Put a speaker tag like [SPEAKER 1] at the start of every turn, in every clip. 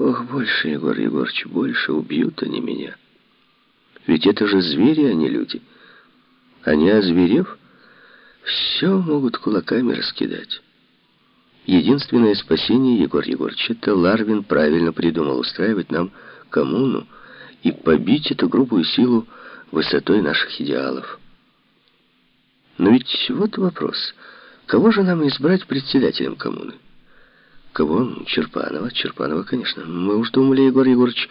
[SPEAKER 1] Ох, больше, Егор Егорович, больше убьют они меня. Ведь это же звери, а не люди. Они, озверев, все могут кулаками раскидать. Единственное спасение, Егор Егорович, это Ларвин правильно придумал устраивать нам коммуну и побить эту грубую силу высотой наших идеалов. Но ведь вот вопрос. Кого же нам избрать председателем коммуны? Кого? Черпанова. Черпанова, конечно. Мы уж думали, Егор Егорович,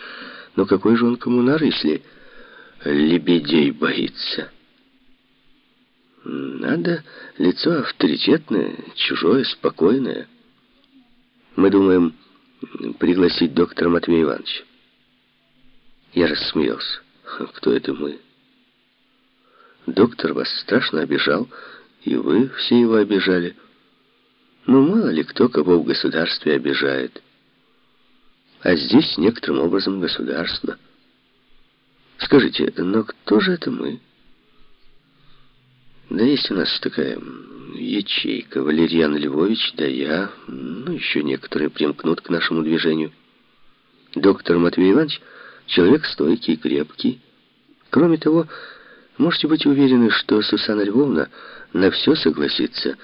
[SPEAKER 1] но какой же он коммунар, если лебедей боится? Надо лицо авторитетное, чужое, спокойное. Мы думаем пригласить доктора Матвея Ивановича. Я рассмеялся. Кто это мы? Доктор вас страшно обижал, и вы все его обижали. Ну, мало ли кто кого в государстве обижает. А здесь некоторым образом государство. Скажите, но кто же это мы? Да есть у нас такая ячейка. Валерьян Львович, да я, ну, еще некоторые примкнут к нашему движению. Доктор Матвей Иванович — человек стойкий, крепкий. Кроме того, можете быть уверены, что Сусанна Львовна на все согласится,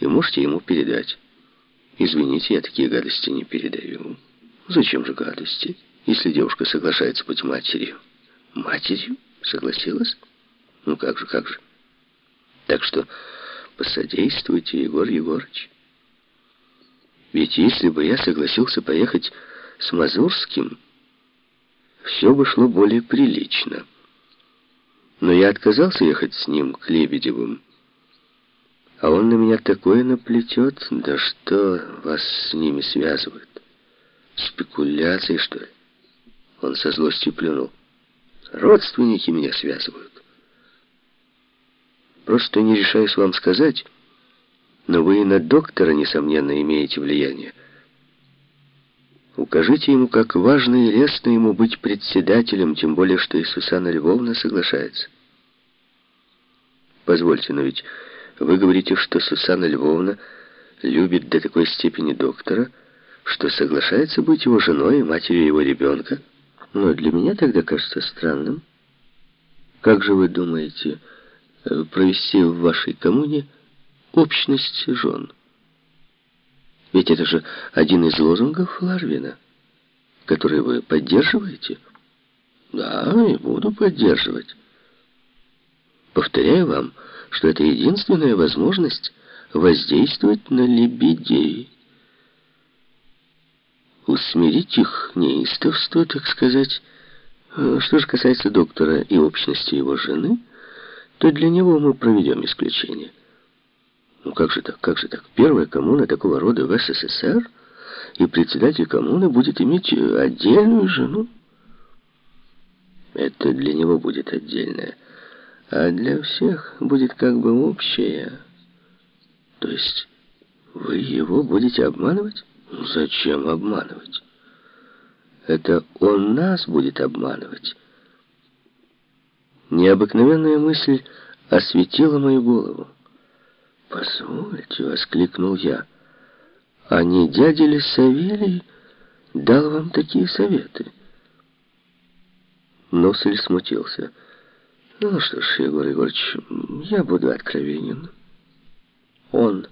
[SPEAKER 1] и можете ему передать. Извините, я такие гадости не передаю. Зачем же гадости, если девушка соглашается быть матерью? Матерью? Согласилась? Ну как же, как же. Так что посодействуйте, Егор Егорович. Ведь если бы я согласился поехать с Мазурским, все бы шло более прилично. Но я отказался ехать с ним к Лебедевым. А он на меня такое наплетет, да что вас с ними связывает? Спекуляции, что ли? Он со злостью плюнул. Родственники меня связывают. Просто не решаюсь вам сказать, но вы и на доктора, несомненно, имеете влияние. Укажите ему, как важно и лестно ему быть председателем, тем более, что и Сусанна Львовна соглашается. Позвольте, но ведь вы говорите, что Сусанна Львовна любит до такой степени доктора, что соглашается быть его женой и матерью его ребенка. Но для меня тогда кажется странным. Как же вы думаете... Э, провести в вашей коммуне общность жен. Ведь это же один из лозунгов Ларвина, который вы поддерживаете. Да, и буду поддерживать. Повторяю вам, что это единственная возможность воздействовать на лебедей. Усмирить их неистовство, так сказать. Э, что же касается доктора и общности его жены то для него мы проведем исключение. Ну как же так, как же так? Первая коммуна такого рода в СССР, и председатель коммуны будет иметь отдельную жену? Это для него будет отдельная, а для всех будет как бы общая. То есть вы его будете обманывать? Ну, зачем обманывать? Это он нас будет обманывать. Необыкновенная мысль осветила мою голову. «Позвольте», — воскликнул я, — «а не дядя ли Савелий дал вам такие советы?» Носель смутился. «Ну что ж, Егор Егорович, я буду откровенен. Он.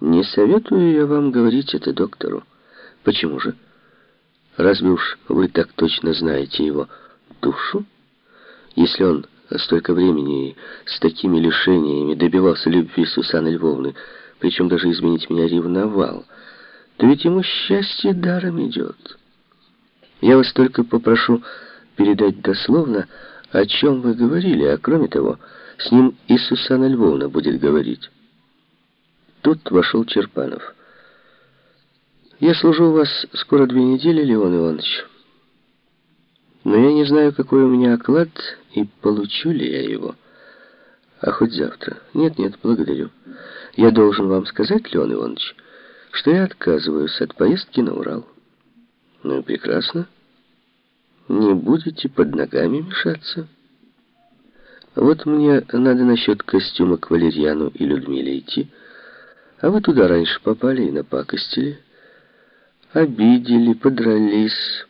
[SPEAKER 1] Не советую я вам говорить это доктору. Почему же? Разве уж вы так точно знаете его душу?» Если он столько времени и с такими лишениями добивался любви Сусаны Львовны, причем даже изменить меня ревновал, то ведь ему счастье даром идет. Я вас только попрошу передать дословно, о чем вы говорили, а кроме того, с ним и Сусана Львовна будет говорить. Тут вошел Черпанов. «Я служу у вас скоро две недели, Леон Иванович». Но я не знаю, какой у меня оклад и получу ли я его. А хоть завтра. Нет-нет, благодарю. Я должен вам сказать, Леон Иванович, что я отказываюсь от поездки на Урал. Ну и прекрасно. Не будете под ногами мешаться. Вот мне надо насчет костюма к Валерьяну и Людмиле идти, а вы туда раньше попали и напакостили. обидели, подрались,